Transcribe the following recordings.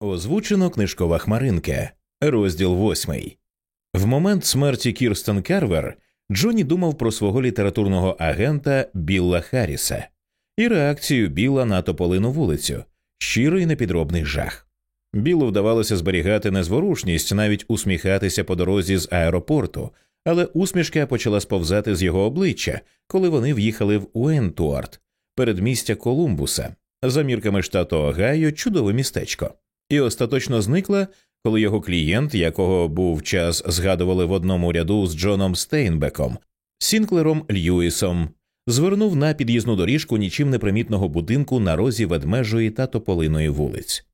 Озвучено книжкова хмаринка, розділ восьмий. В момент смерті Кірстен Карвер Джонні думав про свого літературного агента Білла Харріса і реакцію Біла на тополину вулицю, щирий непідробний жах. Білу вдавалося зберігати незворушність, навіть усміхатися по дорозі з аеропорту, але усмішка почала сповзати з його обличчя, коли вони в'їхали в Уентуарт, передмістя Колумбуса, за мірками штату Огайо, чудове містечко і остаточно зникла, коли його клієнт, якого був час згадували в одному ряду з Джоном Стейнбеком, Сінклером Льюісом, звернув на під'їзну доріжку нічим непримітного будинку на розі ведмежої та тополиної вулиць.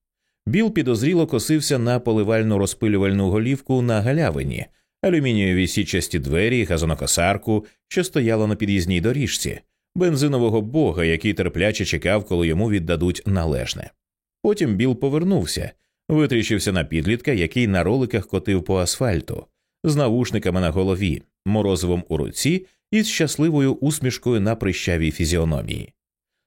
Біл підозріло косився на поливальну розпилювальну голівку на галявині, алюмінієві січасті двері, газонокосарку, що стояла на під'їзній доріжці, бензинового бога, який терпляче чекав, коли йому віддадуть належне. Потім Біл повернувся, витріщився на підлітка, який на роликах котив по асфальту, з навушниками на голові, морозивом у руці і з щасливою усмішкою на прищавій фізіономії.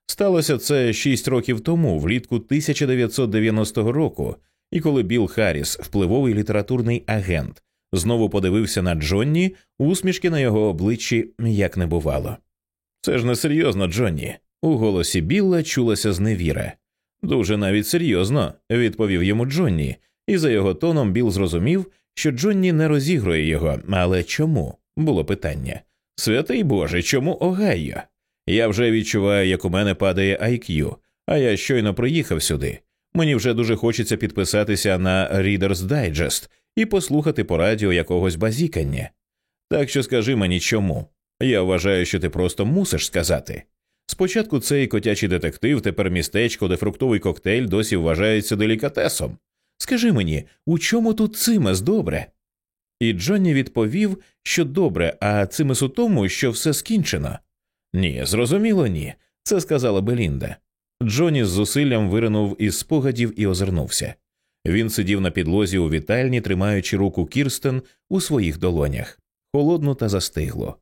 Сталося це шість років тому, влітку 1990 року, і коли Біл Харріс, впливовий літературний агент, знову подивився на Джонні, усмішки на його обличчі як не бувало. Це ж не серйозно, Джонні. У голосі Білла чулася зневіра. Дуже навіть серйозно, відповів йому Джонні, і за його тоном Біл зрозумів, що Джонні не розігрує його. Але чому? було питання. Святий Боже, чому Огайо? Я вже відчуваю, як у мене падає IQ, а я щойно приїхав сюди. Мені вже дуже хочеться підписатися на Reader's Digest і послухати по радіо якогось базікання. Так що скажи мені чому. Я вважаю, що ти просто мусиш сказати. Спочатку цей котячий детектив, тепер містечко, де фруктовий коктейль досі вважається делікатесом. Скажи мені, у чому тут цимес добре? І Джонні відповів, що добре, а цимес у тому, що все скінчено. Ні, зрозуміло, ні. Це сказала Белінда. Джонні з зусиллям виринув із спогадів і озирнувся. Він сидів на підлозі у вітальні, тримаючи руку Кірстен у своїх долонях, холодно та застигло.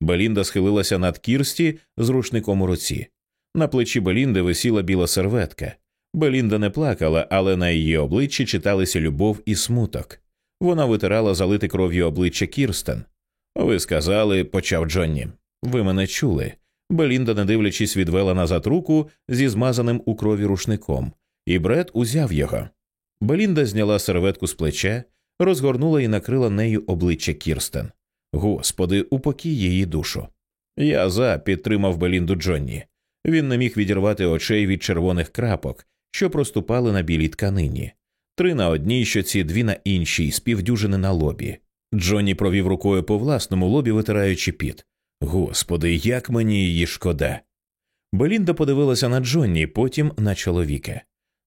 Белінда схилилася над Кірсті з рушником у руці. На плечі Белінди висіла біла серветка. Белінда не плакала, але на її обличчі читалися любов і смуток. Вона витирала залити кров'ю обличчя Кірстен. Ви сказали, почав Джонні. Ви мене чули. Белінда, не дивлячись, відвела назад руку зі змазаним у крові рушником, і Бред узяв його. Белінда зняла серветку з плеча, розгорнула і накрила нею обличчя Кірстен. Господи, упокій її душу. Я за підтримав Белінду Джонні. Він не міг відірвати очей від червоних крапок, що проступали на білій тканині. Три на одній щоці, дві на іншій, співдюжини на лобі. Джонні провів рукою по власному лобі, витираючи піт. Господи, як мені її шкода. Белінда подивилася на Джонні, потім на чоловіка.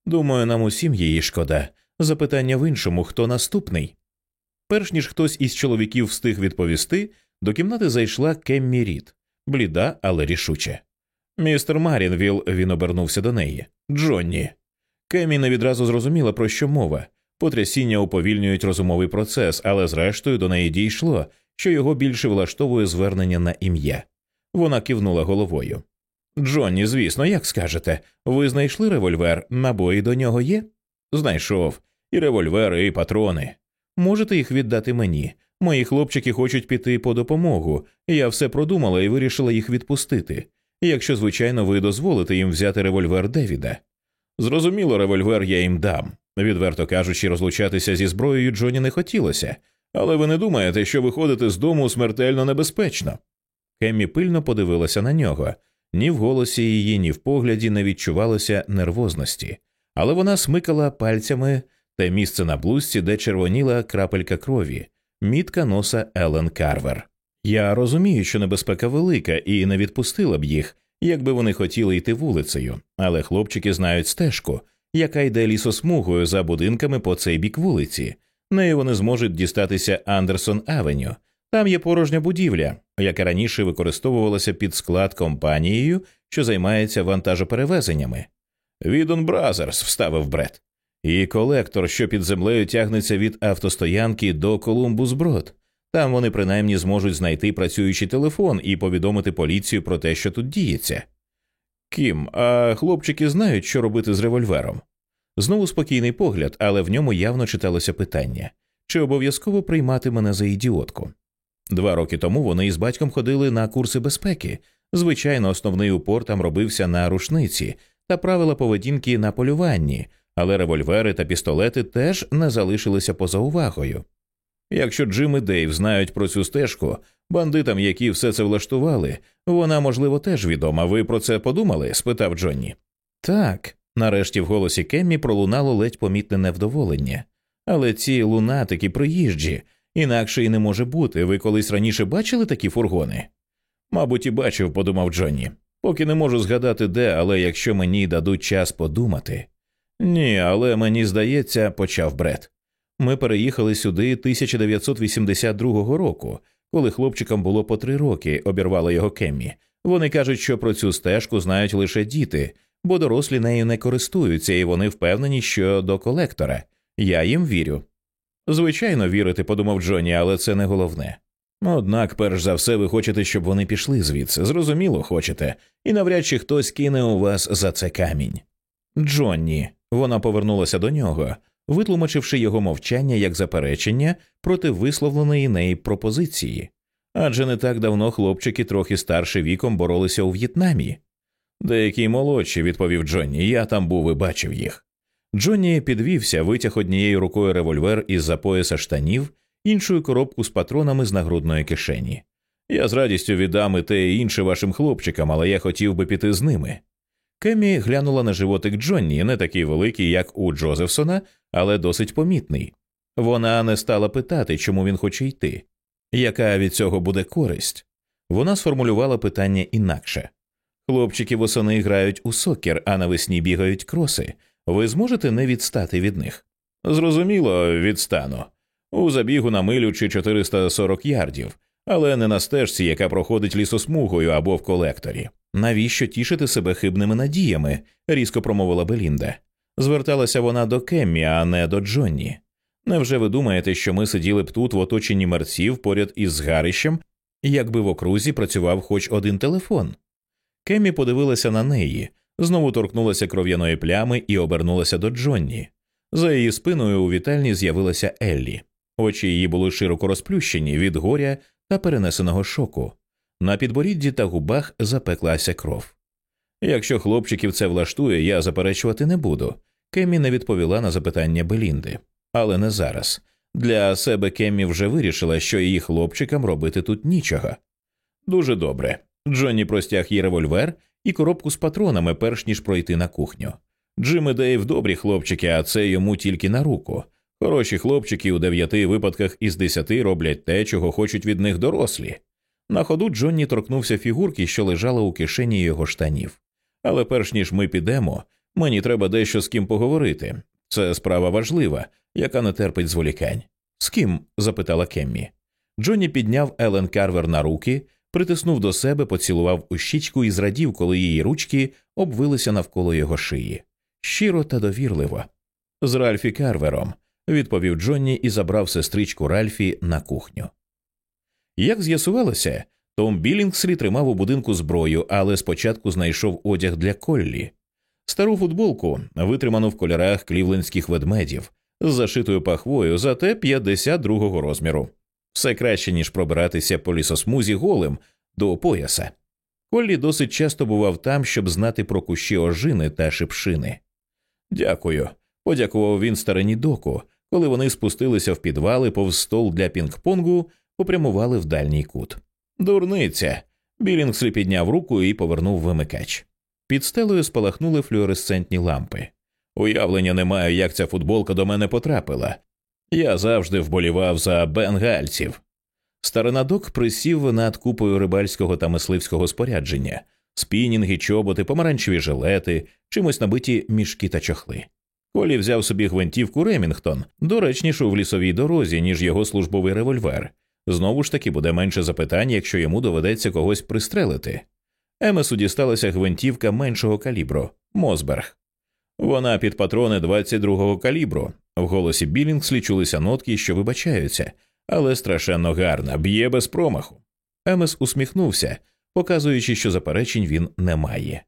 Думаю, нам усім її шкода. Запитання в іншому хто наступний. Перш ніж хтось із чоловіків встиг відповісти, до кімнати зайшла Кеммі Рід, бліда, але рішуче. Містер Марінвіл, він обернувся до неї. Джонні. Кеммі не відразу зрозуміла, про що мова. Потрясіння уповільнюють розумовий процес, але зрештою до неї дійшло, що його більше влаштовує звернення на ім'я. Вона кивнула головою. Джонні, звісно, як скажете, ви знайшли револьвер, набої до нього є? Знайшов. І револьвер, і патрони. Можете їх віддати мені. Мої хлопчики хочуть піти по допомогу. Я все продумала і вирішила їх відпустити. Якщо, звичайно, ви дозволите їм взяти револьвер Девіда. Зрозуміло, револьвер я їм дам. Відверто кажучи, розлучатися зі зброєю Джоні не хотілося, але ви не думаєте, що виходити з дому смертельно небезпечно. Кеммі пильно подивилася на нього. Ні в голосі її, ні в погляді не відчувалося нервозності, але вона смикала пальцями те місце на блузці, де червоніла крапелька крові, мітка носа Елен Карвер. Я розумію, що небезпека велика, і не відпустила б їх, якби вони хотіли йти вулицею, але хлопчики знають стежку, яка йде лісосмугою за будинками по цей бік вулиці. Нею вони зможуть дістатися Андерсон Авеню. Там є порожня будівля, яка раніше використовувалася під склад компанією, що займається вантажоперевезеннями. Відон Бразерс, вставив Бред. І колектор, що під землею тягнеться від автостоянки до Колумбус Брод. Там вони принаймні зможуть знайти працюючий телефон і повідомити поліцію про те, що тут діється. Кім, а хлопчики знають, що робити з револьвером. Знову спокійний погляд, але в ньому явно читалося питання чи обов'язково приймати мене за ідіотку. Два роки тому вони із батьком ходили на курси безпеки. Звичайно, основний упор там робився на рушниці та правила поведінки на полюванні, але револьвери та пістолети теж не залишилися поза увагою. Якщо Джим і Дейв знають про цю стежку, бандитам, які все це влаштували, вона, можливо, теж відома. Ви про це подумали? спитав Джонні. Так. Нарешті в голосі Кеммі пролунало ледь помітне невдоволення. Але ці лунатики приїжджі, інакше і не може бути. Ви колись раніше бачили такі фургони? Мабуть, і бачив, подумав Джонні. Поки не можу згадати де, але якщо мені дадуть час подумати. Ні, але мені здається, почав Бред. Ми переїхали сюди 1982 року, коли хлопчикам було по три роки, обірвала його Кеммі. Вони кажуть, що про цю стежку знають лише діти, бо дорослі нею не користуються, і вони впевнені, що до колектора. Я їм вірю. Звичайно, вірити, подумав Джонні, але це не головне. Однак, перш за все, ви хочете, щоб вони пішли звідси. Зрозуміло, хочете, і навряд чи хтось кине у вас за це камінь. Джонні, вона повернулася до нього, витлумачивши його мовчання як заперечення проти висловленої неї пропозиції. Адже не так давно хлопчики, трохи старші віком, боролися у В'єтнамі. Деякі молодші, відповів Джонні, я там був і бачив їх. Джонні підвівся, витяг однією рукою револьвер із за пояса штанів, іншою коробку з патронами з нагрудної кишені. Я з радістю віддам і те і інше вашим хлопчикам, але я хотів би піти з ними. Кемі глянула на животик Джонні, не такий великий, як у Джозефсона, але досить помітний. Вона не стала питати, чому він хоче йти, яка від цього буде користь. Вона сформулювала питання інакше. Хлопчики восени грають у сокер, а навесні бігають кроси. Ви зможете не відстати від них? Зрозуміло, відстану. У забігу на милю чи 440 ярдів, але не на стежці, яка проходить лісосмугою або в колекторі. Навіщо тішити себе хибними надіями? різко промовила Белінда. Зверталася вона до Кеммі, а не до Джонні. Невже ви думаєте, що ми сиділи б тут в оточенні мерців поряд із згарищем, якби в окрузі працював хоч один телефон? Кеммі подивилася на неї, знову торкнулася кров'яної плями і обернулася до Джонні. За її спиною у вітальні з'явилася Еллі. Очі її були широко розплющені від горя та перенесеного шоку. На підборідді та губах запеклася кров. Якщо хлопчиків це влаштує, я заперечувати не буду. Кеммі не відповіла на запитання Белінди, але не зараз. Для себе Кеммі вже вирішила, що її хлопчикам робити тут нічого. Дуже добре. Джонні простяг їй револьвер і коробку з патронами, перш ніж пройти на кухню. Джим і Дейв добрі хлопчики, а це йому тільки на руку. Хороші хлопчики у дев'яти випадках із десяти роблять те, чого хочуть від них дорослі. На ходу Джонні торкнувся фігурки, що лежала у кишені його штанів. Але перш ніж ми підемо, мені треба дещо з ким поговорити. Це справа важлива, яка не терпить зволікань. З ким? запитала Кеммі. Джонні підняв Елен Карвер на руки, притиснув до себе, поцілував у щічку і зрадів, коли її ручки обвилися навколо його шиї. Щиро та довірливо. З Ральфі Карвером, відповів Джонні і забрав сестричку Ральфі на кухню. Як з'ясувалося, Том Білінгслі тримав у будинку зброю, але спочатку знайшов одяг для Коллі. Стару футболку, витриману в кольорах клівлендських ведмедів, з зашитою пахвою, зате 52-го розміру. Все краще, ніж пробиратися по лісосмузі голим до пояса. Коллі досить часто бував там, щоб знати про кущі ожини та шипшини. Дякую. Подякував він старині доку, коли вони спустилися в підвали повз стол для пінг-понгу, попрямували в дальній кут. Дурниця. Білінгслі підняв руку і повернув вимикач. Під стелею спалахнули флюоресцентні лампи. Уявлення не маю, як ця футболка до мене потрапила. Я завжди вболівав за бенгальців. Старинадок присів над купою рибальського та мисливського спорядження, спінінги, чоботи, помаранчеві жилети, чимось набиті мішки та чохли. Колі взяв собі гвинтівку Ремінгтон, доречнішу в лісовій дорозі, ніж його службовий револьвер. Знову ж таки буде менше запитань, якщо йому доведеться когось пристрелити. Емесу дісталася гвинтівка меншого калібру Мосберг. Вона під патрони 22-го калібру. В голосі Білінгслі чулися нотки, що вибачаються, але страшенно гарна, б'є без промаху. Емес усміхнувся, показуючи, що заперечень він не має.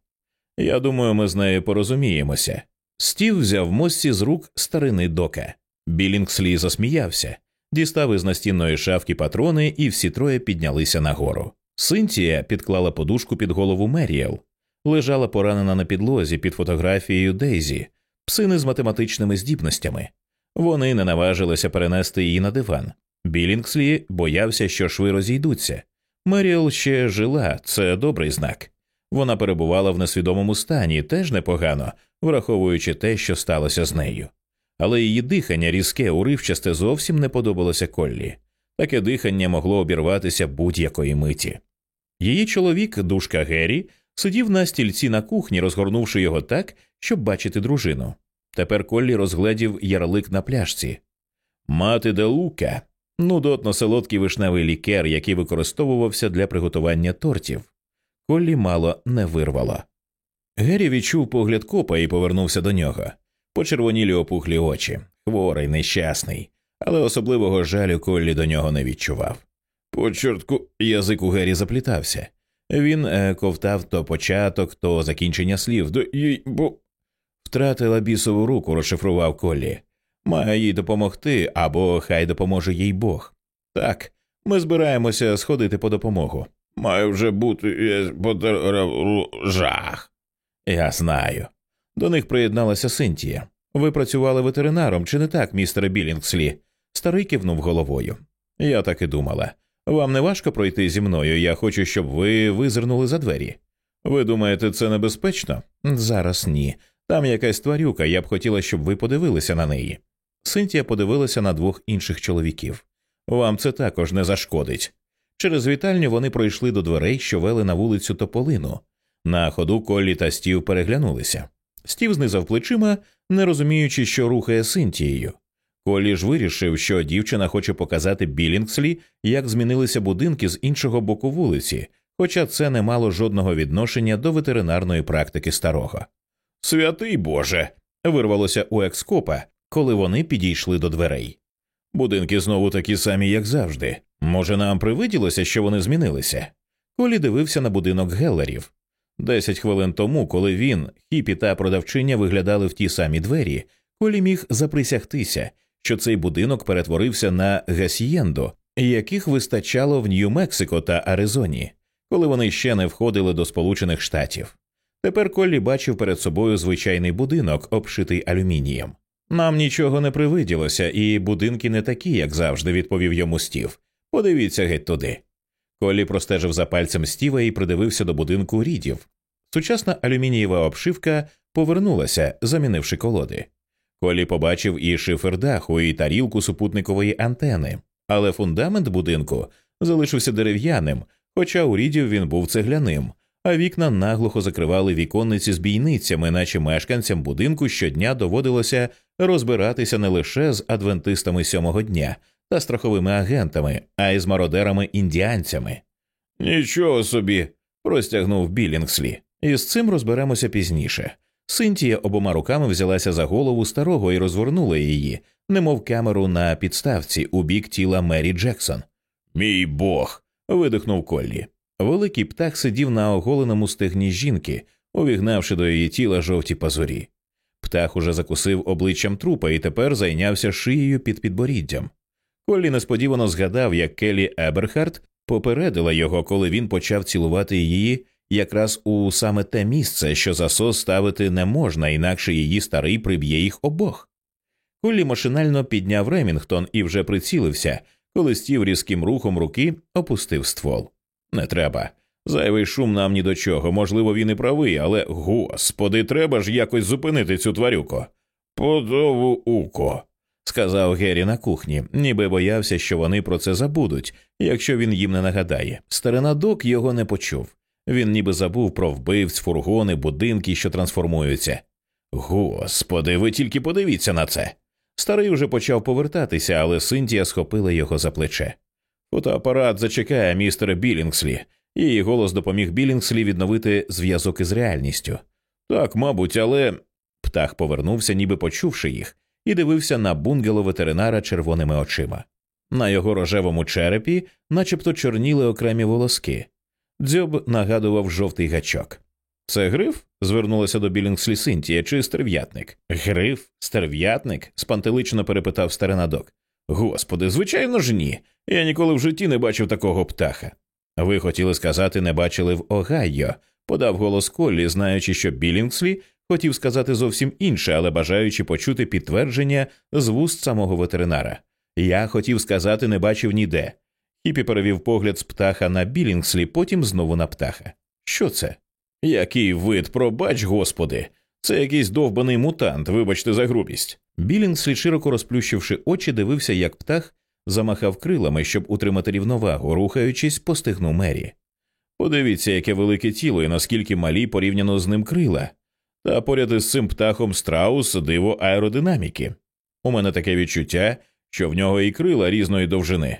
Я думаю, ми з нею порозуміємося. Стів взяв мості з рук старини дока. Білінгслі засміявся, дістав із настінної шафки патрони, і всі троє піднялися нагору. Синтія підклала подушку під голову Меріел, лежала поранена на підлозі під фотографією Дейзі, псини з математичними здібностями. Вони не наважилися перенести її на диван. Білінгслі боявся, що шви розійдуться. Меріел ще жила, це добрий знак. Вона перебувала в несвідомому стані, теж непогано, враховуючи те, що сталося з нею. Але її дихання різке, уривчасте зовсім не подобалося Коллі. Таке дихання могло обірватися будь-якої миті. Її чоловік, душка Геррі, сидів на стільці на кухні, розгорнувши його так, щоб бачити дружину. Тепер Коллі розгледів ярлик на пляшці. Мати де лука нудотно солодкий вишневий лікер, який використовувався для приготування тортів. Коллі мало не вирвало. Геррі відчув погляд копа і повернувся до нього. Почервонілі опухлі очі, хворий, нещасний, але особливого жалю Коллі до нього не відчував. По чортку язик у Геррі заплітався. Він е, ковтав то початок, то закінчення слів. До їй бо втратила бісову руку, розшифрував Коллі. Має їй допомогти або хай допоможе їй Бог. Так, ми збираємося сходити по допомогу. Має вже бути жах. Я знаю. До них приєдналася Синтія. Ви працювали ветеринаром, чи не так, містере Білінгслі? Старий кивнув головою. Я так і думала. Вам не важко пройти зі мною. Я хочу, щоб ви визирнули за двері. Ви думаєте, це небезпечно? Зараз ні. Там якась тварюка, я б хотіла, щоб ви подивилися на неї. Синтія подивилася на двох інших чоловіків. Вам це також не зашкодить. Через вітальню вони пройшли до дверей, що вели на вулицю Тополину. На ходу Коллі та Стів переглянулися. Стів знизав плечима, не розуміючи, що рухає Синтією. Колі ж вирішив, що дівчина хоче показати Білінгслі, як змінилися будинки з іншого боку вулиці, хоча це не мало жодного відношення до ветеринарної практики старого. Святий Боже. вирвалося у екскопа, коли вони підійшли до дверей. Будинки знову такі самі, як завжди. Може, нам привиділося, що вони змінилися? Колі дивився на будинок Геллерів. Десять хвилин тому, коли він, хіпі та продавчиня виглядали в ті самі двері, Колі міг заприсягтися, що цей будинок перетворився на гасієндо, яких вистачало в Нью-Мексико та Аризоні, коли вони ще не входили до Сполучених Штатів. Тепер Коллі бачив перед собою звичайний будинок, обшитий алюмінієм. Нам нічого не привиділося, і будинки не такі, як завжди, відповів йому стів. Подивіться геть туди. Коллі простежив за пальцем стіва і придивився до будинку рідів. Сучасна алюмінієва обшивка повернулася, замінивши колоди. Колі побачив і шифер даху, і тарілку супутникової антени, але фундамент будинку залишився дерев'яним, хоча у рідів він був цегляним, а вікна наглухо закривали віконниці з бійницями, наче мешканцям будинку щодня доводилося розбиратися не лише з адвентистами сьомого дня та страховими агентами, а й з мародерами індіанцями. Нічого собі, простягнув Білінгслі, і з цим розберемося пізніше. Синтія обома руками взялася за голову старого і розвернула її, немов камеру на підставці у бік тіла Мері Джексон. Мій Бог. видихнув Коллі. Великий птах сидів на оголеному стегні жінки, увігнавши до її тіла жовті пазурі. Птах уже закусив обличчям трупа і тепер зайнявся шиєю під підборіддям. Коллі несподівано згадав, як Келі Еберхарт попередила його, коли він почав цілувати її якраз у саме те місце, що засос ставити не можна, інакше її старий приб'є їх обох. Коллі машинально підняв Ремінгтон і вже прицілився, коли стів різким рухом руки опустив ствол. Не треба. Зайвий шум нам ні до чого. Можливо, він і правий, але господи, треба ж якось зупинити цю тварюку. Подову уко, сказав Геррі на кухні, ніби боявся, що вони про це забудуть, якщо він їм не нагадає. Старина док його не почув. Він ніби забув про вбивць, фургони, будинки, що трансформуються. Господи, ви тільки подивіться на це. Старий уже почав повертатися, але Синтія схопила його за плече. Фотоапарат зачекає містера Білінгслі, Її голос допоміг Білінгслі відновити зв'язок із реальністю. Так, мабуть, але. Птах повернувся, ніби почувши їх, і дивився на бунгело ветеринара червоними очима. На його рожевому черепі начебто чорніли окремі волоски. Дзьоб нагадував жовтий гачок. Це гриф? звернулася до Білінгслі Синтія, чи стерв'ятник? Гриф? Стерв'ятник? спантеличено перепитав старинадок. Господи, звичайно ж ні. Я ніколи в житті не бачив такого птаха. Ви хотіли сказати, не бачили в Огайо, подав голос Коллі, знаючи, що Білінгслі хотів сказати зовсім інше, але бажаючи почути підтвердження з вуст самого ветеринара. Я хотів сказати, не бачив ніде. Хіпі перевів погляд з птаха на Білінгслі, потім знову на птаха. Що це? Який вид, пробач, господи, це якийсь довбаний мутант, вибачте за грубість. Білінгслі, широко розплющивши очі, дивився, як птах замахав крилами, щоб утримати рівновагу, рухаючись, постигнув мері. Подивіться, яке велике тіло і наскільки малі порівняно з ним крила. Та поряд із цим птахом страус диво аеродинаміки. У мене таке відчуття, що в нього і крила різної довжини.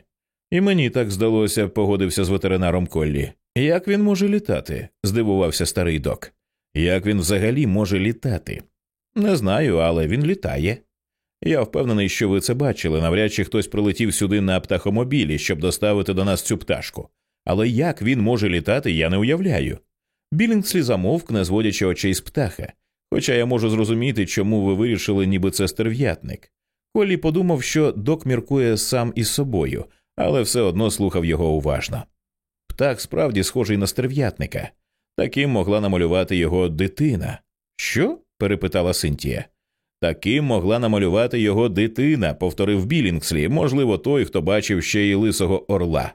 І мені так здалося, погодився з ветеринаром Коллі. Як він може літати? здивувався старий док. Як він взагалі може літати? Не знаю, але він літає. Я впевнений, що ви це бачили. Навряд чи хтось прилетів сюди на птахомобілі, щоб доставити до нас цю пташку. Але як він може літати, я не уявляю. Білінгслі замовк, не зводячи очей з птаха, хоча я можу зрозуміти, чому ви вирішили, ніби це стерв'ятник. Колі подумав, що док міркує сам із собою, але все одно слухав його уважно. Птах справді схожий на стерв'ятника. Таким могла намалювати його дитина. Що? перепитала Синтія. Таким могла намалювати його дитина, повторив Білінгслі, можливо, той, хто бачив ще й лисого орла.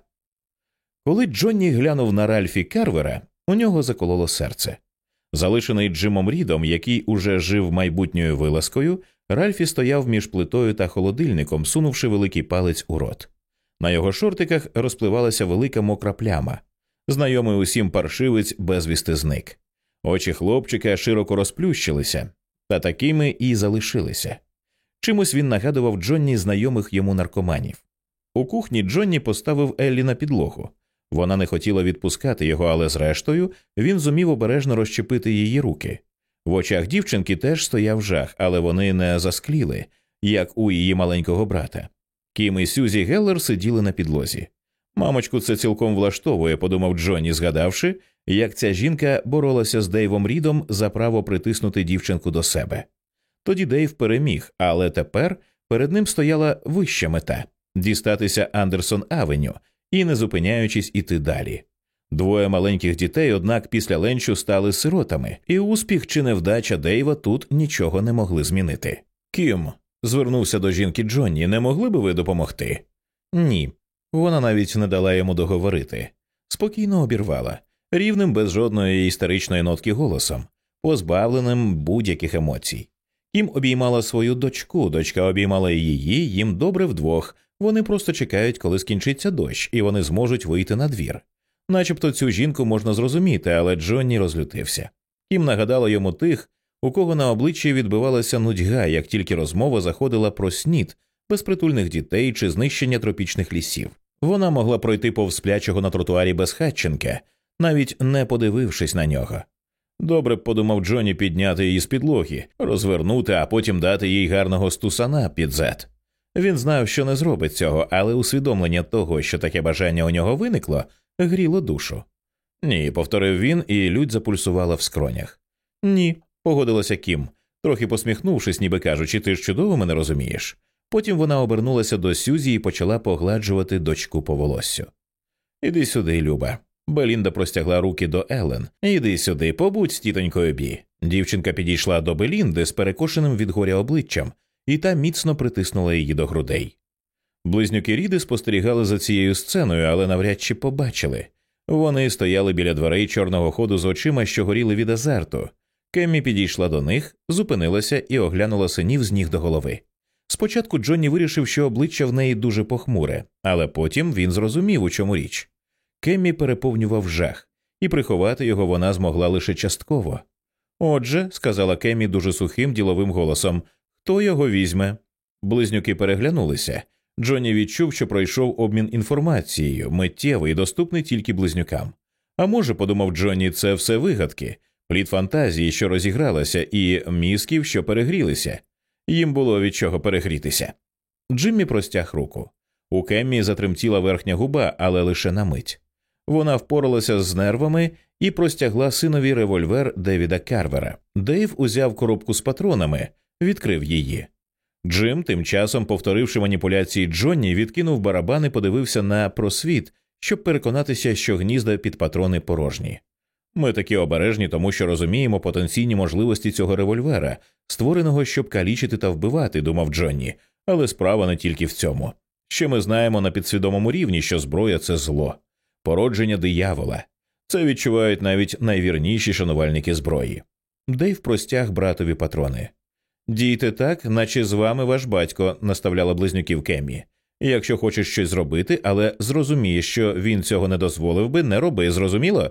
Коли Джонні глянув на Ральфі Карвера, у нього закололо серце. Залишений Джимом Рідом, який уже жив майбутньою вилазкою, Ральфі стояв між плитою та холодильником, сунувши великий палець у рот. На його шортиках розпливалася велика мокра пляма. Знайомий усім паршивець безвісти зник. Очі хлопчика широко розплющилися, та такими і залишилися. Чимось він нагадував Джонні знайомих йому наркоманів. У кухні Джонні поставив Еллі на підлогу. Вона не хотіла відпускати його, але зрештою він зумів обережно розчепити її руки. В очах дівчинки теж стояв жах, але вони не заскліли, як у її маленького брата. Кім і Сюзі Геллер сиділи на підлозі. Мамочку, це цілком влаштовує, подумав Джонні, згадавши, як ця жінка боролася з Дейвом Рідом за право притиснути дівчинку до себе. Тоді Дейв переміг, але тепер перед ним стояла вища мета дістатися Андерсон Авеню і, не зупиняючись, іти далі. Двоє маленьких дітей, однак, після ленчу стали сиротами, і успіх чи невдача Дейва тут нічого не могли змінити. Кім звернувся до жінки Джонні, не могли би ви допомогти? Ні. Вона навіть не дала йому договорити. Спокійно обірвала, рівним без жодної історичної нотки голосом, позбавленим будь-яких емоцій. Кім обіймала свою дочку, дочка обіймала її, їм добре вдвох. Вони просто чекають, коли скінчиться дощ, і вони зможуть вийти на двір. Начебто цю жінку можна зрозуміти, але Джонні розлютився. Кім нагадала йому тих, у кого на обличчі відбивалася нудьга, як тільки розмова заходила про снід, безпритульних дітей чи знищення тропічних лісів. Вона могла пройти повз сплячого на тротуарі без Хатченка, навіть не подивившись на нього. Добре б подумав Джонні підняти її з підлоги, розвернути, а потім дати їй гарного стусана під зет. Він знав, що не зробить цього, але усвідомлення того, що таке бажання у нього виникло, гріло душу. Ні, повторив він, і людь запульсувала в скронях. Ні, погодилася Кім, трохи посміхнувшись, ніби кажучи, ти ж чудово мене розумієш. Потім вона обернулася до Сюзі і почала погладжувати дочку по волоссю. Іди сюди, Люба. Белінда простягла руки до Елен. Іди сюди, побудь з тітонькою Бі. Дівчинка підійшла до Белінди з перекошеним від горя обличчям, і та міцно притиснула її до грудей. Близнюки Ріди спостерігали за цією сценою, але навряд чи побачили. Вони стояли біля дверей чорного ходу з очима, що горіли від азарту. Кеммі підійшла до них, зупинилася і оглянула синів з ніг до голови. Спочатку Джонні вирішив, що обличчя в неї дуже похмуре, але потім він зрозумів, у чому річ. Кеммі переповнював жах, і приховати його вона змогла лише частково. Отже, сказала Кеммі дуже сухим діловим голосом, хто його візьме. Близнюки переглянулися. Джонні відчув, що пройшов обмін інформацією, миттєвий доступний тільки близнюкам. А може, подумав Джонні, це все вигадки, плід фантазії, що розігралася, і мізків, що перегрілися. Їм було від чого перегрітися. Джиммі простяг руку. У Кеммі затремтіла верхня губа, але лише на мить. Вона впоралася з нервами і простягла синові револьвер Девіда Карвера. Дейв узяв коробку з патронами, відкрив її. Джим, тим часом, повторивши маніпуляції Джонні, відкинув барабан і подивився на просвіт, щоб переконатися, що гнізда під патрони порожні. Ми такі обережні, тому що розуміємо потенційні можливості цього револьвера, створеного, щоб калічити та вбивати, думав Джонні, але справа не тільки в цьому. Ще ми знаємо на підсвідомому рівні, що зброя це зло, породження диявола. Це відчувають навіть найвірніші шанувальники зброї. Дейв простяг братові патрони. Дійте так, наче з вами ваш батько, наставляла близнюків Кеммі. Якщо хочеш щось зробити, але зрозумієш, що він цього не дозволив би, не роби, зрозуміло?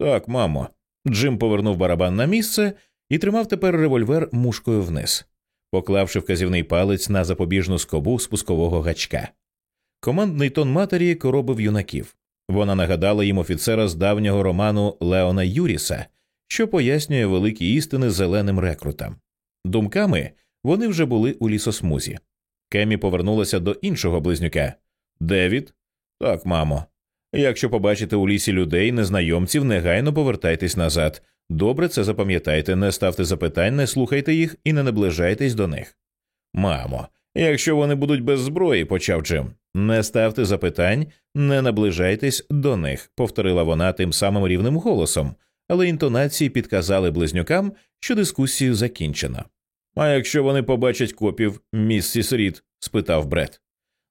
Так, мамо. Джим повернув барабан на місце і тримав тепер револьвер мушкою вниз, поклавши вказівний палець на запобіжну скобу спускового гачка. Командний тон матері коробив юнаків. Вона нагадала їм офіцера з давнього роману Леона Юріса, що пояснює великі істини зеленим рекрутам. Думками вони вже були у лісосмузі. Кемі повернулася до іншого близнюка. Девід? Так, мамо. Якщо побачите у лісі людей, незнайомців, негайно повертайтесь назад. Добре це запам'ятайте, не ставте запитань, не слухайте їх і не наближайтесь до них. Мамо, якщо вони будуть без зброї, почав Джим. Не ставте запитань, не наближайтесь до них, повторила вона тим самим рівним голосом, але інтонації підказали близнюкам, що дискусію закінчено. А якщо вони побачать копів, міссіс Рід? спитав Бред.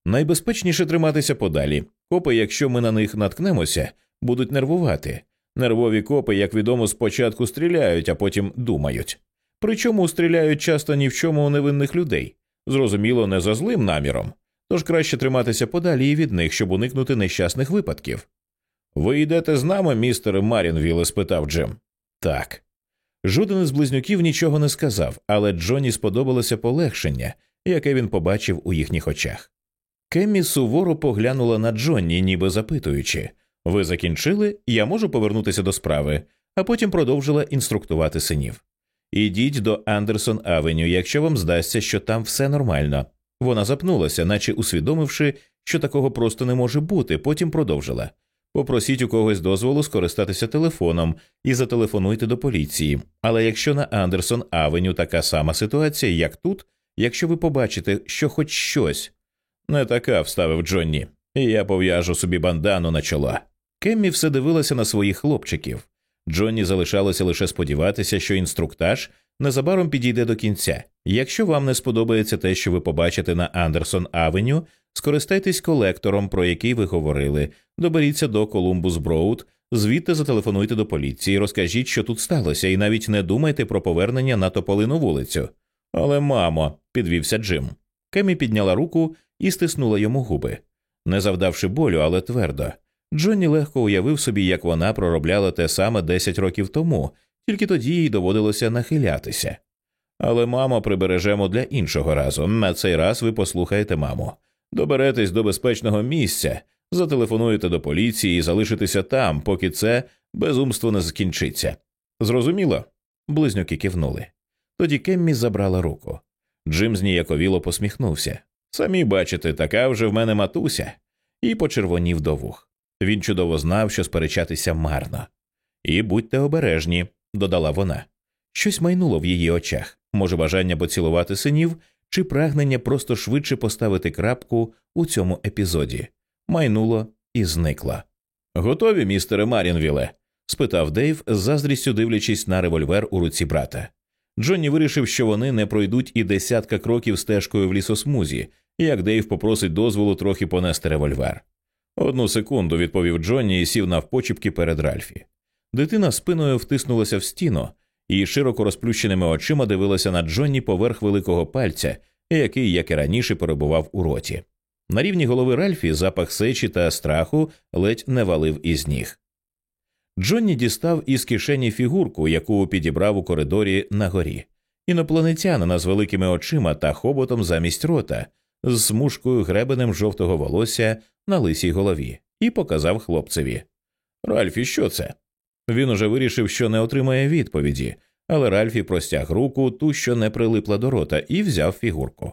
Найбезпечніше триматися подалі. Копи, якщо ми на них наткнемося, будуть нервувати. Нервові копи, як відомо, спочатку стріляють, а потім думають. Причому стріляють часто ні в чому у невинних людей, зрозуміло, не за злим наміром. Тож краще триматися подалі і від них, щоб уникнути нещасних випадків. Ви йдете з нами, містер Марінвіле? спитав Джим. Так. Жоден із близнюків нічого не сказав, але Джоні сподобалося полегшення, яке він побачив у їхніх очах. Кеммі суворо поглянула на Джонні, ніби запитуючи ви закінчили, я можу повернутися до справи, а потім продовжила інструктувати синів. Ідіть до Андерсон Авеню, якщо вам здасться, що там все нормально. Вона запнулася, наче усвідомивши, що такого просто не може бути, потім продовжила. Попросіть у когось дозволу скористатися телефоном і зателефонуйте до поліції. Але якщо на Андерсон Авеню така сама ситуація, як тут, якщо ви побачите, що хоч щось не така, вставив Джонні, і я пов'яжу собі бандану на чоло. Кеммі все дивилася на своїх хлопчиків. Джонні залишалося лише сподіватися, що інструктаж незабаром підійде до кінця. Якщо вам не сподобається те, що ви побачите на Андерсон Авеню, скористайтесь колектором, про який ви говорили, доберіться до Колумбус Броуд, звідти зателефонуйте до поліції, розкажіть, що тут сталося, і навіть не думайте про повернення на тополину вулицю. Але, мамо, підвівся Джим. Кемі підняла руку і стиснула йому губи, не завдавши болю, але твердо. Джонні легко уявив собі, як вона проробляла те саме 10 років тому, тільки тоді їй доводилося нахилятися. Але, мамо, прибережемо для іншого разу. На цей раз ви послухаєте, мамо. Доберетесь до безпечного місця, зателефонуєте до поліції і залишитеся там, поки це безумство не закінчиться. Зрозуміло? Близнюки кивнули. Тоді Кеммі забрала руку. Джим зніяковіло посміхнувся. Самі бачите, така вже в мене матуся, і почервонів до вух. Він чудово знав, що сперечатися марно. І будьте обережні, додала вона. Щось майнуло в її очах, може, бажання поцілувати синів, чи прагнення просто швидше поставити крапку у цьому епізоді. Майнуло і зникло. Готові, містере Марінвіле? спитав Дейв, з заздрістю дивлячись на револьвер у руці брата. Джонні вирішив, що вони не пройдуть і десятка кроків стежкою в лісосмузі, як Дейв попросить дозволу трохи понести револьвер. Одну секунду, відповів Джонні і сів навпочіпки перед Ральфі. Дитина спиною втиснулася в стіну і широко розплющеними очима дивилася на Джонні поверх великого пальця, який, як і раніше, перебував у роті. На рівні голови Ральфі запах сечі та страху ледь не валив із ніг. Джонні дістав із кишені фігурку, яку підібрав у коридорі на горі. Інопланетянина з великими очима та хоботом замість рота, з смужкою гребенем жовтого волосся на лисій голові, і показав хлопцеві. Ральфі, що це? Він уже вирішив, що не отримає відповіді, але Ральфі простяг руку, ту, що не прилипла до рота, і взяв фігурку.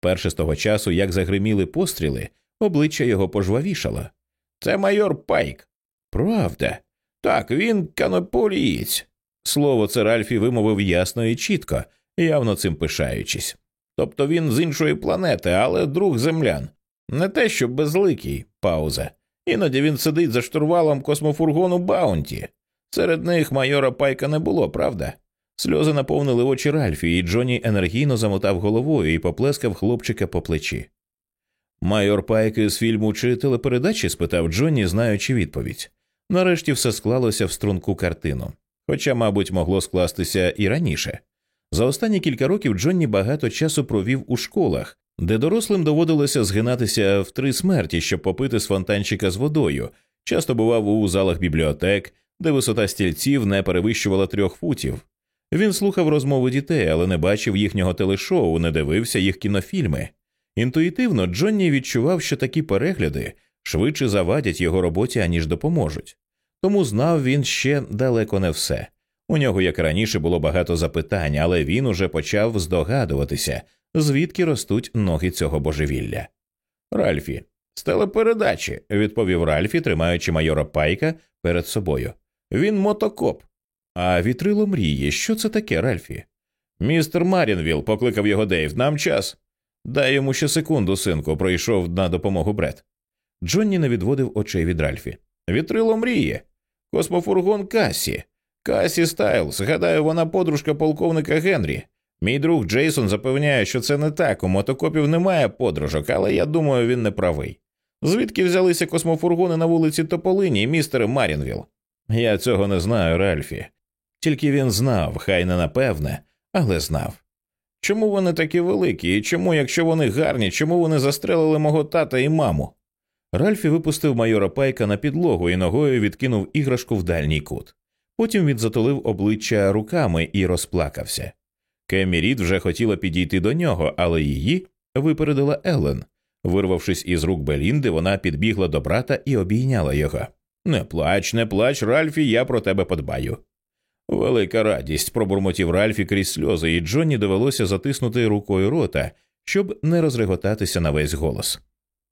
Вперше з того часу, як загриміли постріли, обличчя його пожвавішало. Це майор Пайк. Правда? Так, він канополієць. Слово це Ральфі вимовив ясно і чітко, явно цим пишаючись. Тобто він з іншої планети, але друг землян. Не те, що безликий пауза. Іноді він сидить за штурвалом космофургону Баунті. Серед них майора Пайка не було, правда? Сльози наповнили очі Ральфі, і Джонні енергійно замотав головою і поплескав хлопчика по плечі. Майор Пайк з фільму чи телепередачі? спитав Джонні, знаючи відповідь. Нарешті все склалося в струнку картину, хоча, мабуть, могло скластися і раніше. За останні кілька років Джонні багато часу провів у школах, де дорослим доводилося згинатися в три смерті, щоб попити з фонтанчика з водою, часто бував у залах бібліотек, де висота стільців не перевищувала трьох футів. Він слухав розмови дітей, але не бачив їхнього телешоу, не дивився їх кінофільми. Інтуїтивно Джонні відчував, що такі перегляди швидше завадять його роботі, аніж допоможуть. Тому знав він ще далеко не все. У нього, як раніше, було багато запитань, але він уже почав здогадуватися, звідки ростуть ноги цього божевілля. Ральфі, з телепередачі, відповів Ральфі, тримаючи майора Пайка перед собою. Він мотокоп. А вітрило мрії, що це таке, Ральфі? Містер Марінвіл, покликав його Дейв, нам час. Дай йому ще секунду, синку, пройшов на допомогу Бред. Джонні не відводив очей від Ральфі. Вітрило мріє. Космофургон Касі. Касі Стайлз. Гадаю, вона подружка полковника Генрі. Мій друг Джейсон запевняє, що це не так. У мотокопів немає подружок, але я думаю, він не правий. Звідки взялися космофургони на вулиці Тополині, містер Марінвіл? Я цього не знаю, Ральфі. Тільки він знав, хай не напевне, але знав. Чому вони такі великі, і чому, якщо вони гарні, чому вони застрелили мого тата і маму? Ральфі випустив майора пайка на підлогу і ногою відкинув іграшку в дальній кут. Потім він затулив обличчя руками і розплакався. Кемі Рід вже хотіла підійти до нього, але її випередила Еллен. Вирвавшись із рук Белінди, вона підбігла до брата і обійняла його. Не плач, не плач, Ральфі, я про тебе подбаю. Велика радість пробурмотів Ральфі крізь сльози, і Джонні довелося затиснути рукою рота, щоб не розреготатися на весь голос.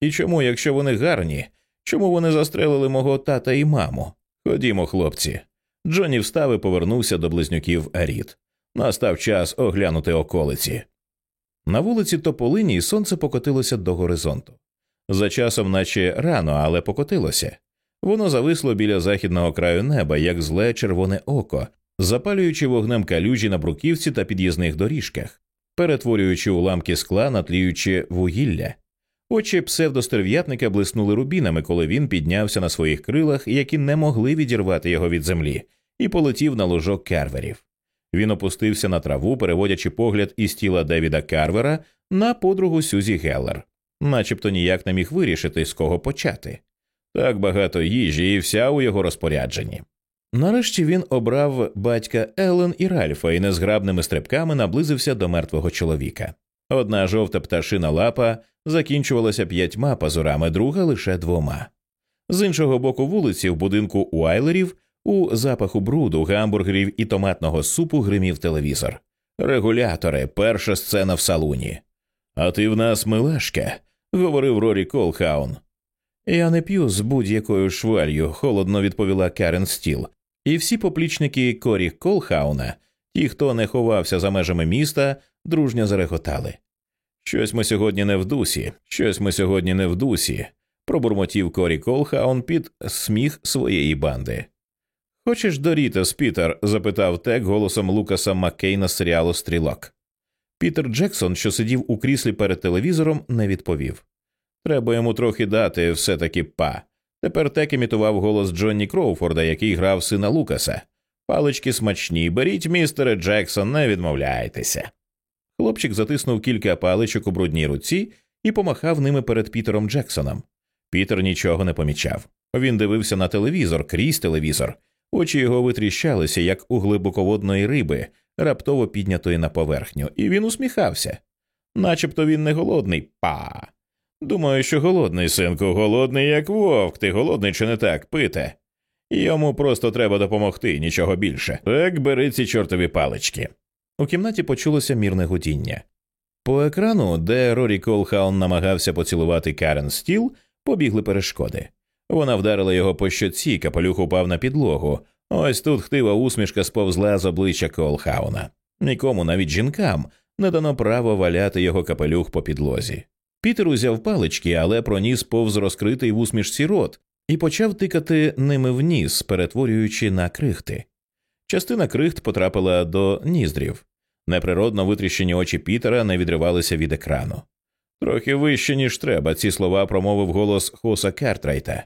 І чому, якщо вони гарні, чому вони застрелили мого тата і маму? Ходімо, хлопці. Джонні встав і повернувся до близнюків Рід. Настав час оглянути околиці. На вулиці Тополині сонце покотилося до горизонту. За часом, наче рано, але покотилося. Воно зависло біля західного краю неба, як зле червоне око, запалюючи вогнем калюжі на бруківці та під'їзних доріжках, перетворюючи уламки скла на тліюче вугілля. Очі псевдостерв'ятника блиснули рубінами, коли він піднявся на своїх крилах, які не могли відірвати його від землі, і полетів на ложок карверів. Він опустився на траву, переводячи погляд із тіла Девіда Карвера на подругу Сюзі Геллер, начебто ніяк не міг вирішити, з кого почати. Так багато їжі і вся у його розпорядженні. Нарешті він обрав батька Елен і Ральфа і незграбними стрибками наблизився до мертвого чоловіка. Одна жовта пташина лапа закінчувалася п'ятьма пазурами, друга лише двома. З іншого боку вулиці, в будинку Уайлерів, у запаху бруду, гамбургерів і томатного супу гримів телевізор. Регулятори, перша сцена в салуні. А ти в нас милашка, говорив Рорі Колхаун. Я не п'ю з будь-якою швалью, холодно відповіла Карен Стіл. І всі поплічники Корі Колхауна, ті, хто не ховався за межами міста, дружньо зареготали. Щось ми сьогодні не в дусі, щось ми сьогодні не в дусі, пробурмотів Корі Колхаун під сміх своєї банди. Хочеш Дорітос, Пітер? запитав Тек голосом Лукаса Маккейна з серіалу Стрілок. Пітер Джексон, що сидів у кріслі перед телевізором, не відповів. Треба йому трохи дати все таки па. Тепер Тек імітував голос Джонні Кроуфорда, який грав сина Лукаса. Палички смачні, беріть, містере Джексон, не відмовляйтеся. Хлопчик затиснув кілька паличок у брудній руці і помахав ними перед Пітером Джексоном. Пітер нічого не помічав. Він дивився на телевізор крізь телевізор, очі його витріщалися, як у глибоководної риби, раптово піднятої на поверхню, і він усміхався. Начебто він не голодний, па. Думаю, що голодний, синку, голодний, як вовк, ти голодний чи не так, пите. Йому просто треба допомогти, нічого більше. Так бери ці чортові палички. У кімнаті почулося мірне гудіння. По екрану, де Рорі Колхаун намагався поцілувати Карен Стіл, побігли перешкоди. Вона вдарила його по щоці, капелюх упав на підлогу. Ось тут хтива усмішка сповзла з обличчя Колхауна. Нікому, навіть жінкам, не дано право валяти його капелюх по підлозі. Пітер узяв палички, але проніс повз розкритий в усмішці рот і почав тикати ними в перетворюючи на крихти. Частина крихт потрапила до ніздрів. Неприродно витріщені очі Пітера не відривалися від екрану. Трохи вище, ніж треба, ці слова промовив голос Хоса Картрайта.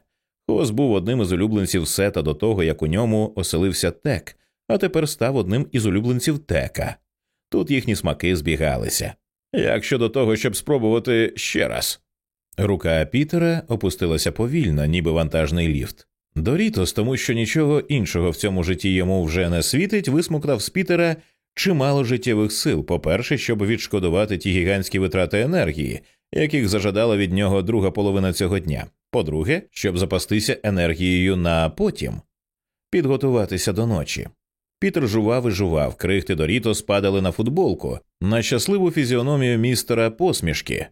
Хос був одним із улюбленців сета до того, як у ньому оселився Тек, а тепер став одним із улюбленців Тека. Тут їхні смаки збігалися. Як щодо того, щоб спробувати ще раз. Рука Пітера опустилася повільно, ніби вантажний ліфт. Дорітос, тому що нічого іншого в цьому житті йому вже не світить, висмоктав з Пітера чимало життєвих сил, по-перше, щоб відшкодувати ті гігантські витрати енергії, яких зажадала від нього друга половина цього дня. По-друге, щоб запастися енергією на потім, підготуватися до ночі. Пітер жував і жував, крихти Доріто спадали на футболку, на щасливу фізіономію містера посмішки.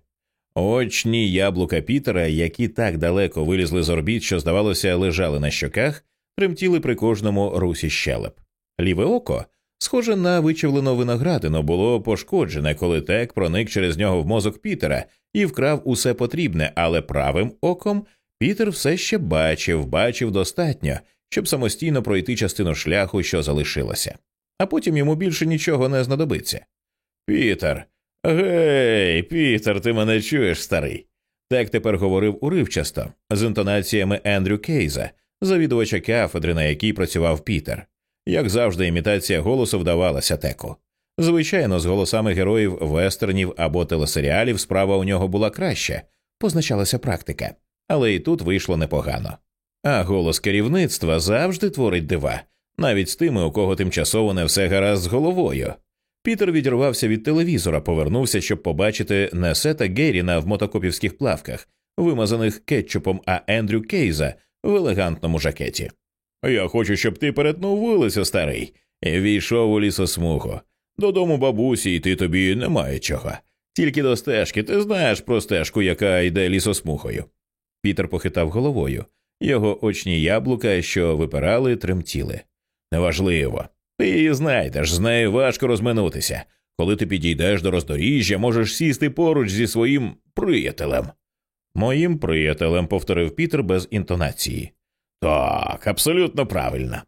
Очні яблука Пітера, які так далеко вилізли з орбіт, що, здавалося, лежали на щоках, тремтіли при кожному русі щелеп. Ліве око, схоже на вичавлену виноградину, було пошкоджене, коли тек проник через нього в мозок Пітера і вкрав усе потрібне, але правим оком Пітер все ще бачив, бачив достатньо, щоб самостійно пройти частину шляху, що залишилося. А потім йому більше нічого не знадобиться. Пітер. Гей, Пітер, ти мене чуєш, старий. Так тепер говорив уривчасто, з інтонаціями Ендрю Кейза, завідувача кафедри, на якій працював Пітер. Як завжди, імітація голосу вдавалася теку. Звичайно, з голосами героїв вестернів або телесеріалів справа у нього була краща, позначалася практика, але і тут вийшло непогано. А голос керівництва завжди творить дива, навіть з тими, у кого тимчасово не все гаразд з головою. Пітер відірвався від телевізора, повернувся, щоб побачити не Сета Геріна в мотокопівських плавках, вимазаних кетчупом, а Ендрю Кейза в елегантному жакеті. Я хочу, щоб ти перетнув вулицю, старий, і війшов у лісосмугу. Додому бабусі йти тобі немає чого. Тільки до стежки ти знаєш про стежку, яка йде лісосмухою. Пітер похитав головою. Його очні яблука, що випирали, тремтіли. Неважливо. Ти її знайдеш, з нею важко розминутися. Коли ти підійдеш до роздоріжжя, можеш сісти поруч зі своїм приятелем. Моїм приятелем, повторив Пітер без інтонації. Так, абсолютно правильно.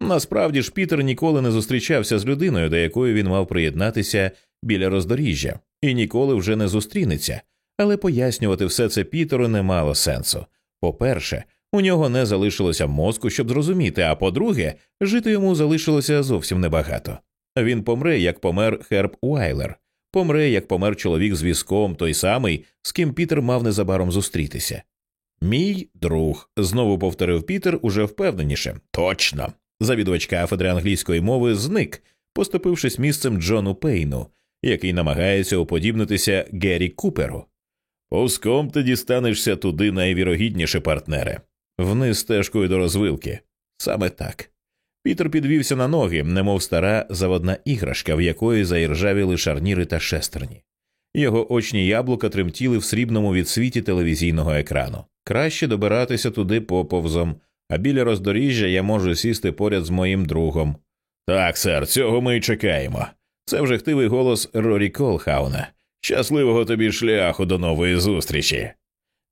Насправді ж Пітер ніколи не зустрічався з людиною, до якої він мав приєднатися біля роздоріжжя, і ніколи вже не зустрінеться, але пояснювати все це Пітеру не мало сенсу. По перше, у нього не залишилося мозку, щоб зрозуміти, а по-друге, жити йому залишилося зовсім небагато. Він помре, як помер Херб Уайлер, помре, як помер чоловік з візком, той самий, з ким Пітер мав незабаром зустрітися. Мій друг, знову повторив Пітер уже впевненіше. Точно. Завідувач кафедри англійської мови зник, поступившись місцем Джону Пейну, який намагається уподібнитися Геррі Куперу. Повзком ти дістанешся туди найвірогідніше партнере вниз стежкою до розвилки. Саме так. Пітер підвівся на ноги, немов стара заводна іграшка, в якої заіржавіли шарніри та шестерні. Його очні яблука тремтіли в срібному відсвіті телевізійного екрану. Краще добиратися туди поповзом, а біля роздоріжжя я можу сісти поряд з моїм другом. Так, сер, цього ми й чекаємо. Це вже хтивий голос Рорі Колхауна. Щасливого тобі шляху до нової зустрічі.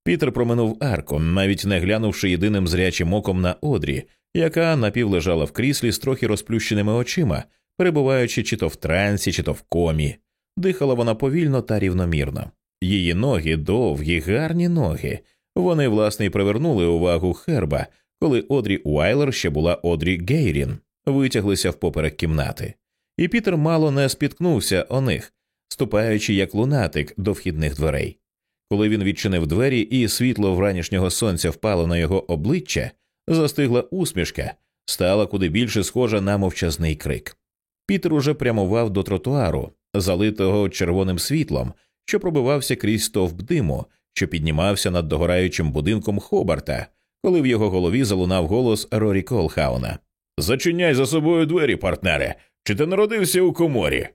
Пітер проминув арку, навіть не глянувши єдиним зрячим оком на одрі, яка напівлежала в кріслі з трохи розплющеними очима, перебуваючи чи то в трансі, чи то в комі. Дихала вона повільно та рівномірно. Її ноги довгі, гарні ноги. Вони, власне, й привернули увагу Херба, коли Одрі Уайлер ще була Одрі Гейрін, витяглися впоперек кімнати. І Пітер мало не спіткнувся о них, ступаючи як лунатик до вхідних дверей. Коли він відчинив двері, і світло вранішнього сонця впало на його обличчя, застигла усмішка, стала куди більше схожа на мовчазний крик. Пітер уже прямував до тротуару, залитого червоним світлом, що пробивався крізь стовп диму, що піднімався над догораючим будинком Хобарта, коли в його голові залунав голос Рорі Колхауна. Зачиняй за собою двері, партнере. Чи ти народився у коморі?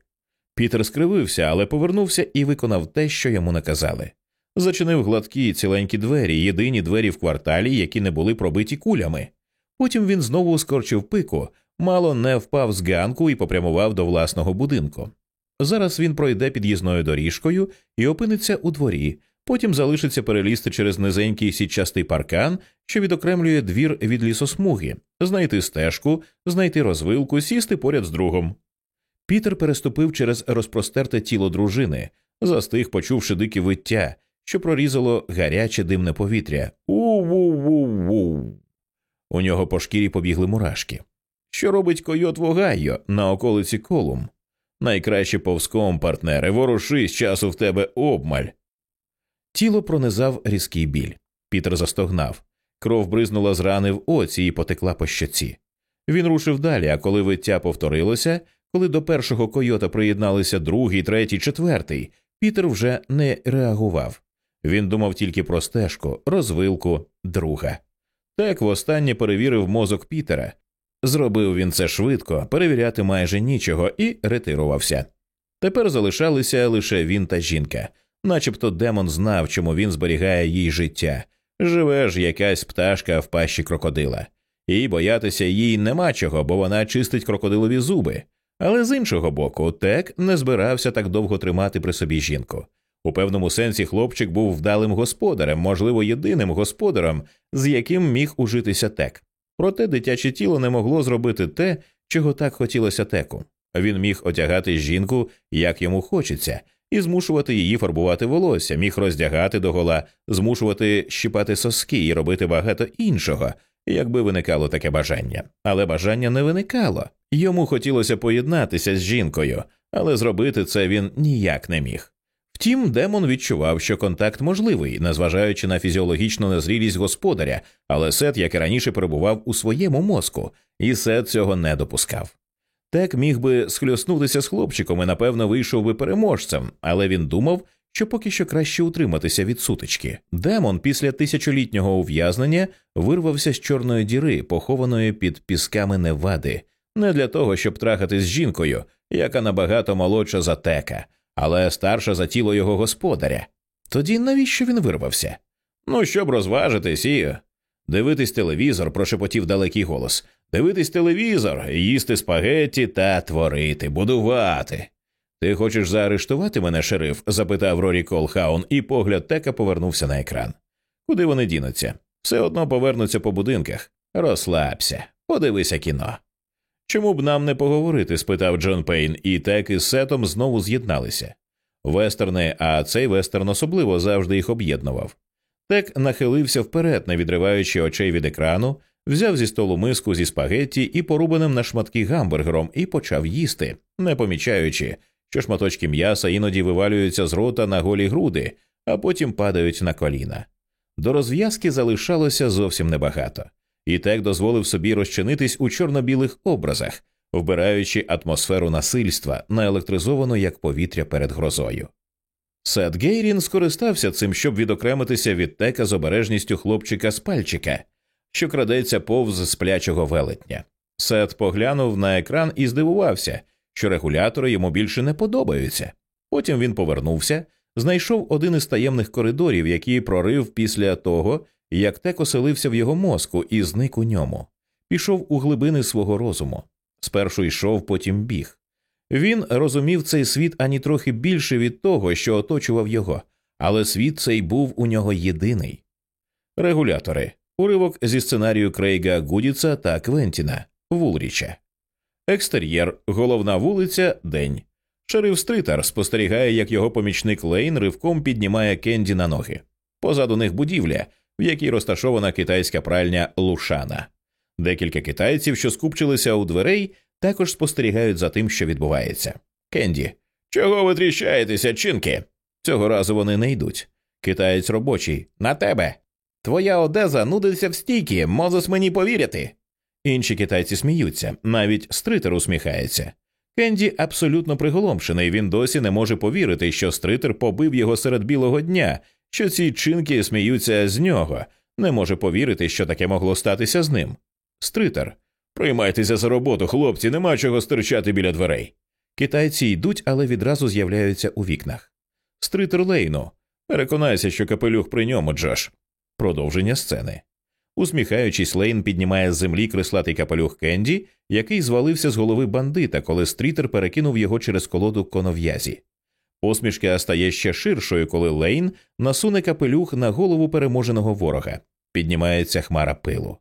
Пітер скривився, але повернувся і виконав те, що йому наказали. Зачинив гладкі ціленькі двері, єдині двері в кварталі, які не були пробиті кулями. Потім він знову скорчив пику, мало не впав з ганку і попрямував до власного будинку. Зараз він пройде під'їзною доріжкою і опиниться у дворі, потім залишиться перелізти через низенький сітчастий паркан, що відокремлює двір від лісосмуги, знайти стежку, знайти розвилку, сісти поряд з другом. Пітер переступив через розпростерте тіло дружини, застиг, почувши дике виття, що прорізало гаряче димне повітря. У-ву-ву-ву. У нього по шкірі побігли мурашки. Що робить койот Вогайо на околиці Колум? Найкраще повзком, партнере, ворушись, часу в тебе обмаль. Тіло пронизав різкий біль. Пітер застогнав. Кров бризнула з рани в оці і потекла по щоці. Він рушив далі, а коли виття повторилося, коли до першого койота приєдналися другий, третій, четвертий, Пітер вже не реагував. Він думав тільки про стежку, розвилку, друга. Так востаннє перевірив мозок Пітера. Зробив він це швидко, перевіряти майже нічого, і ретирувався. Тепер залишалися лише він та жінка, начебто демон знав, чому він зберігає їй життя. Живе ж якась пташка в пащі крокодила, і боятися їй нема чого, бо вона чистить крокодилові зуби. Але з іншого боку, Тек не збирався так довго тримати при собі жінку. У певному сенсі хлопчик був вдалим господарем, можливо, єдиним господарем, з яким міг ужитися Тек. Проте дитяче тіло не могло зробити те, чого так хотілося теку. Він міг одягати жінку, як йому хочеться, і змушувати її фарбувати волосся, міг роздягати догола, змушувати щипати соски і робити багато іншого, якби виникало таке бажання. Але бажання не виникало. Йому хотілося поєднатися з жінкою, але зробити це він ніяк не міг. Втім, демон відчував, що контакт можливий, незважаючи на фізіологічну незрілість господаря, але Сет, як і раніше, перебував у своєму мозку, і Сет цього не допускав. Тек міг би схльоснутися з хлопчиком і, напевно, вийшов би переможцем, але він думав, що поки що краще утриматися від сутички. Демон після тисячолітнього ув'язнення вирвався з чорної діри, похованої під пісками Невади, не для того, щоб трахати з жінкою, яка набагато молодша за тека, але старша за тіло його господаря. Тоді навіщо він вирвався? Ну, щоб розважитись і. Дивитись телевізор, прошепотів далекий голос. Дивитись телевізор, їсти спагетті та творити, будувати. Ти хочеш заарештувати мене, шериф? запитав Рорі Колхаун, і погляд тека повернувся на екран. Куди вони дінуться? Все одно повернуться по будинках. Розслабся, подивися кіно. Чому б нам не поговорити? спитав Джон Пейн, і Тек із Сетом знову з'єдналися. Вестерни, а цей вестерн особливо завжди їх об'єднував. Тек нахилився вперед, не відриваючи очей від екрану, взяв зі столу миску зі спагетті і порубаним на шматки гамбургером і почав їсти, не помічаючи, що шматочки м'яса іноді вивалюються з рота на голі груди, а потім падають на коліна. До розв'язки залишалося зовсім небагато і так дозволив собі розчинитись у чорно-білих образах, вбираючи атмосферу насильства, наелектризовану як повітря перед грозою. Сет Гейрін скористався цим, щоб відокремитися від тека з обережністю хлопчика з пальчика, що крадеться повз сплячого велетня. Сет поглянув на екран і здивувався, що регулятори йому більше не подобаються. Потім він повернувся, знайшов один із таємних коридорів, який прорив після того, як тек оселився в його мозку і зник у ньому, пішов у глибини свого розуму. Спершу йшов, потім біг. Він розумів цей світ ані трохи більше від того, що оточував його, але світ цей був у нього єдиний. Регулятори уривок зі сценарію Крейга Гудіца та Квентіна Вулріча. Екстер'єр, головна вулиця, день. Шериф Стритер спостерігає, як його помічник Лейн ривком піднімає Кенді на ноги. Позаду них будівля, в якій розташована китайська пральня Лушана. Декілька китайців, що скупчилися у дверей, також спостерігають за тим, що відбувається. Кенді, чого ви тріщаєтеся, чинки? Цього разу вони не йдуть. Китаєць робочий, на тебе. Твоя Одеза нудиться в стійкі, можеш мені повірити. Інші китайці сміються, навіть стритер усміхається. Кенді абсолютно приголомшений. Він досі не може повірити, що стритер побив його серед білого дня що ці чинки сміються з нього, не може повірити, що таке могло статися з ним. Стритер. Приймайтеся за роботу, хлопці, нема чого стирчати біля дверей. Китайці йдуть, але відразу з'являються у вікнах. Стритер Лейну. Переконайся, що капелюх при ньому, Джош. Продовження сцени. Усміхаючись, Лейн піднімає з землі крислатий капелюх Кенді, який звалився з голови бандита, коли стрітер перекинув його через колоду конов'язі. Посмішка стає ще ширшою, коли Лейн насуне капелюх на голову переможеного ворога. Піднімається хмара пилу.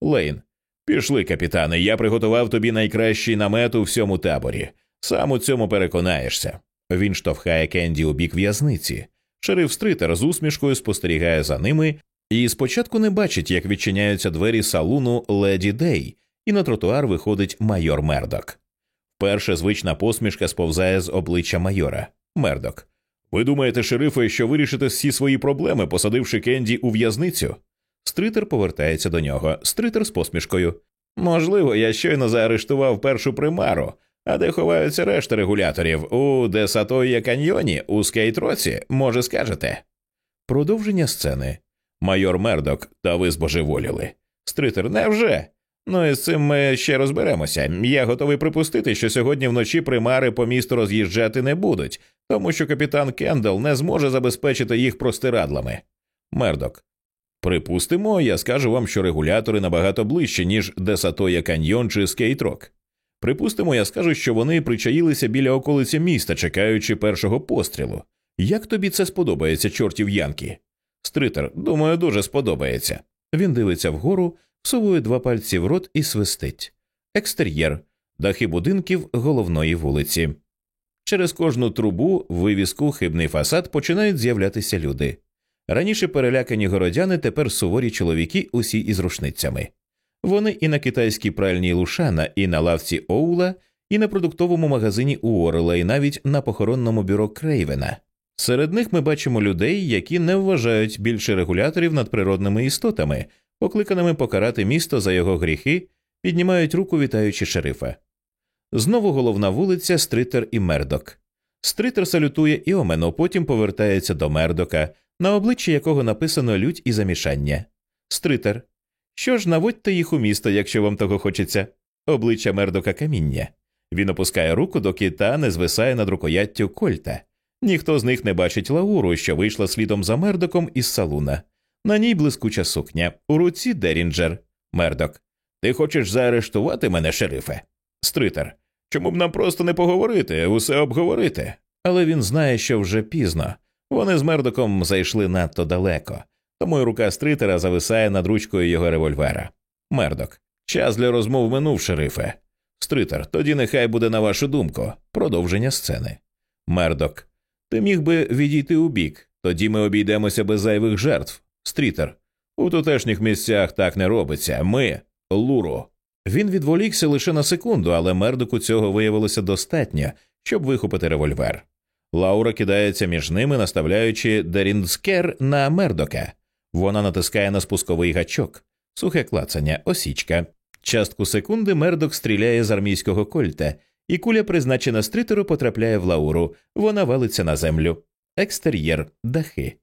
Лейн, пішли, капітане, я приготував тобі найкращий намет у всьому таборі. Сам у цьому переконаєшся. Він штовхає Кенді у бік в'язниці. Шериф Стритер з усмішкою спостерігає за ними і спочатку не бачить, як відчиняються двері салуну Леді Дей, і на тротуар виходить майор Мердок. Перша звична посмішка сповзає з обличчя майора. Мердок. Ви думаєте, шерифе, що вирішите всі свої проблеми, посадивши Кенді у в'язницю? Стритер повертається до нього. Стритер з посмішкою. Можливо, я щойно заарештував першу примару, а де ховаються решта регуляторів у Десатоє каньйоні, у скейтроці, може, скажете? Продовження сцени. Майор Мердок, та ви збожеволіли. Стритер, невже? Ну і з цим ми ще розберемося. Я готовий припустити, що сьогодні вночі примари по місту роз'їжджати не будуть, тому що капітан Кендал не зможе забезпечити їх простирадлами. Мердок. Припустимо, я скажу вам, що регулятори набагато ближче, ніж Десатоя Каньйон чи Скейтрок. Припустимо, я скажу, що вони причаїлися біля околиці міста, чекаючи першого пострілу. Як тобі це сподобається, чортів Янки? Стритер, думаю, дуже сподобається. Він дивиться вгору, всовує два пальці в рот і свистить. Екстер'єр, дахи будинків головної вулиці. Через кожну трубу, вивіску, хибний фасад починають з'являтися люди. Раніше перелякані городяни, тепер суворі чоловіки, усі із рушницями. Вони і на китайській пральній Лушана, і на лавці Оула, і на продуктовому магазині Уоррела, і навіть на похоронному бюро Крейвена. Серед них ми бачимо людей, які не вважають більше регуляторів над природними істотами, покликаними покарати місто за його гріхи, піднімають руку, вітаючи шерифа. Знову головна вулиця Стритер і Мердок. Стритер салютує Іомено, потім повертається до Мердока, на обличчі якого написано лють і замішання. Стритер. Що ж, наводьте їх у місто, якщо вам того хочеться. Обличчя Мердока каміння. Він опускає руку, доки та не звисає над рукояттю Кольта. Ніхто з них не бачить Лауру, що вийшла слідом за мердоком із салуна. На ній блискуча сукня, у руці Дерінджер. Мердок. Ти хочеш заарештувати мене, шерифе? Стритер. Чому б нам просто не поговорити, усе обговорити? Але він знає, що вже пізно. Вони з мердоком зайшли надто далеко, тому й рука стритера зависає над ручкою його револьвера. Мердок. Час для розмов минув, шерифе. Стритер, тоді нехай буде на вашу думку. Продовження сцени. Мердок. Ти міг би відійти у бік, тоді ми обійдемося без зайвих жертв. Стрітер. У тутешніх місцях так не робиться. Ми луру. Він відволікся лише на секунду, але мердоку цього виявилося достатньо, щоб вихопити револьвер. Лаура кидається між ними, наставляючи деррінджер на мердока. Вона натискає на спусковий гачок, сухе клацання, осічка. Частку секунди мердок стріляє з армійського кольта, і куля, призначена стритеру, потрапляє в лауру. Вона валиться на землю. Екстер'єр, дахи.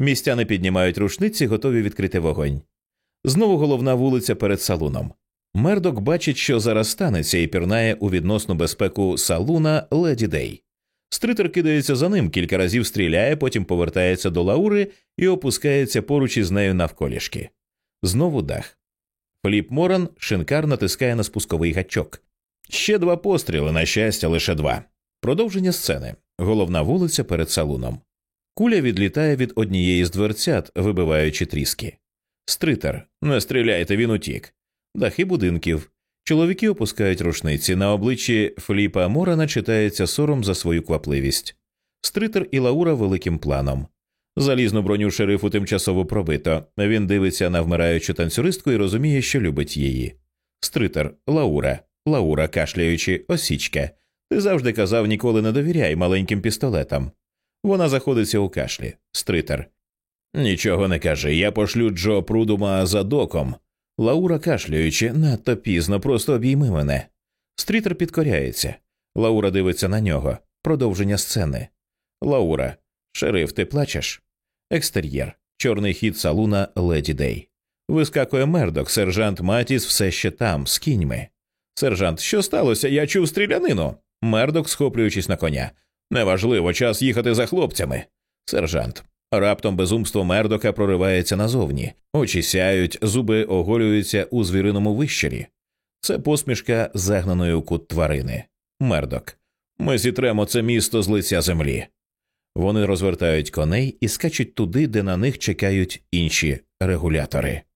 Містяни піднімають рушниці, готові відкрити вогонь. Знову головна вулиця перед салуном. Мердок бачить, що зараз станеться, і пірнає у відносну безпеку салуна Леді Дей. Стритер кидається за ним, кілька разів стріляє, потім повертається до Лаури і опускається поруч із нею навколішки. Знову дах. Фліп Моран шинкар натискає на спусковий гачок. Ще два постріли, на щастя, лише два. Продовження сцени. Головна вулиця перед салуном. Куля відлітає від однієї з дверцят, вибиваючи тріски. Стритер. Не стріляйте, він утік. Дахи будинків. Чоловіки опускають рушниці. На обличчі Фліпа Морана читається сором за свою квапливість. Стритер і Лаура великим планом. Залізну броню шерифу тимчасово пробито. Він дивиться на вмираючу танцюристку і розуміє, що любить її. Стритер, Лаура, Лаура, кашляючи, осічка. Ти завжди казав ніколи не довіряй маленьким пістолетам. Вона заходиться у кашлі. Стритер. Нічого не кажи. Я пошлю Джо Прудума за доком. Лаура кашляючи, надто пізно, просто обійми мене. Стрітер підкоряється. Лаура дивиться на нього. Продовження сцени. Лаура. Шериф, ти плачеш? Екстер'єр. Чорний хід салуна Леді Дей. Вискакує мердок, сержант Матіс все ще там, з кіньми. Сержант, що сталося? Я чув стрілянину. Мердок, схоплюючись на коня. Неважливо, час їхати за хлопцями. Сержант. Раптом безумство мердока проривається назовні, очі сяють, зуби оголюються у звіриному вищері. Це посмішка загнаної у кут тварини. Мердок. Ми зітремо це місто з лиця землі. Вони розвертають коней і скачуть туди, де на них чекають інші регулятори.